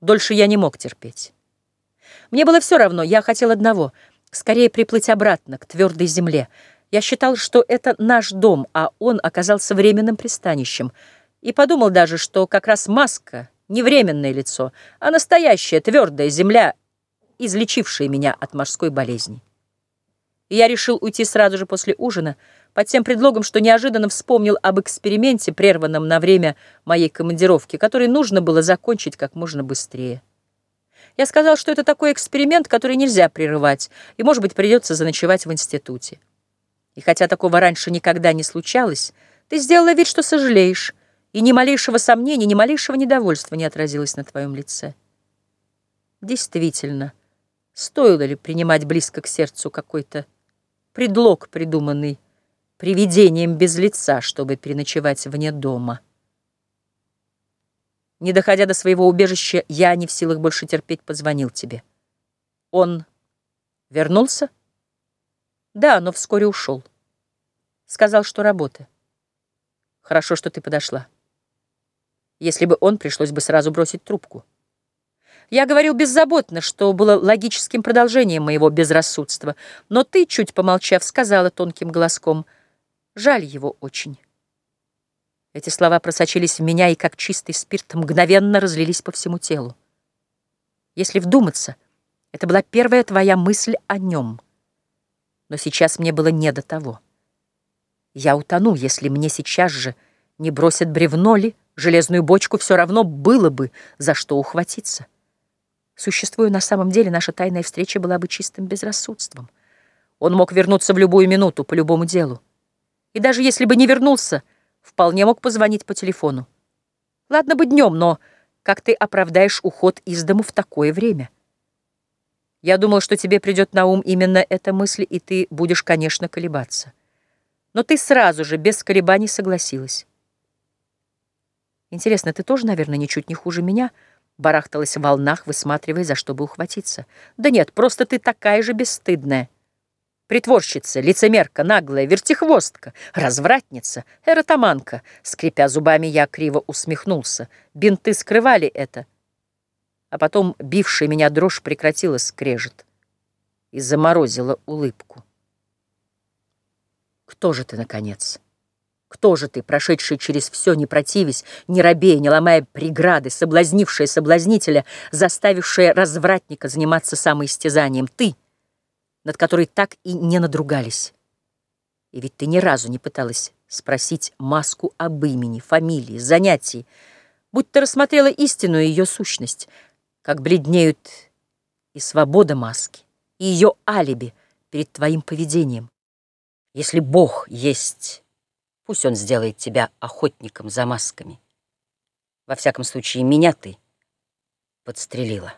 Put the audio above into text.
Дольше я не мог терпеть. Мне было все равно, я хотел одного — скорее приплыть обратно, к твердой земле. Я считал, что это наш дом, а он оказался временным пристанищем. И подумал даже, что как раз маска — не временное лицо, а настоящая твердая земля, излечившая меня от морской болезни. И я решил уйти сразу же после ужина, под тем предлогом, что неожиданно вспомнил об эксперименте, прерванном на время моей командировки, который нужно было закончить как можно быстрее. Я сказал, что это такой эксперимент, который нельзя прерывать, и, может быть, придется заночевать в институте. И хотя такого раньше никогда не случалось, ты сделала вид, что сожалеешь, и ни малейшего сомнения, ни малейшего недовольства не отразилось на твоем лице. Действительно, стоило ли принимать близко к сердцу какой-то предлог, придуманный привидением без лица, чтобы переночевать вне дома? Не доходя до своего убежища, я не в силах больше терпеть, позвонил тебе. Он вернулся? Да, но вскоре ушел. Сказал, что работа. Хорошо, что ты подошла. Если бы он, пришлось бы сразу бросить трубку. Я говорил беззаботно, что было логическим продолжением моего безрассудства, но ты, чуть помолчав, сказала тонким голоском, жаль его очень. Эти слова просочились в меня и, как чистый спирт, мгновенно разлились по всему телу. Если вдуматься, это была первая твоя мысль о нем. Но сейчас мне было не до того. Я утону, если мне сейчас же не бросят бревно ли, железную бочку, все равно было бы за что ухватиться. Существуя на самом деле, наша тайная встреча была бы чистым безрассудством. Он мог вернуться в любую минуту, по любому делу. И даже если бы не вернулся, вполне мог позвонить по телефону. Ладно бы днем, но как ты оправдаешь уход из дому в такое время? Я думал, что тебе придет на ум именно эта мысль, и ты будешь, конечно, колебаться. Но ты сразу же, без колебаний, согласилась. Интересно, ты тоже, наверное, ничуть не хуже меня, барахталась в волнах, высматривая, за что бы ухватиться. Да нет, просто ты такая же бесстыдная. Притворщица, лицемерка, наглая, вертихвостка, развратница, эротоманка. Скрипя зубами, я криво усмехнулся. Бинты скрывали это. А потом бившая меня дрожь прекратила скрежет и заморозила улыбку. Кто же ты, наконец? Кто же ты, прошедший через все, не противясь, не робея, не ломая преграды, соблазнившая соблазнителя, заставившая развратника заниматься самоистязанием? Ты — над которой так и не надругались. И ведь ты ни разу не пыталась спросить маску об имени, фамилии, занятии, будь ты рассмотрела истинную ее сущность, как бледнеют и свобода маски, и ее алиби перед твоим поведением. Если Бог есть, пусть Он сделает тебя охотником за масками. Во всяком случае, меня ты подстрелила.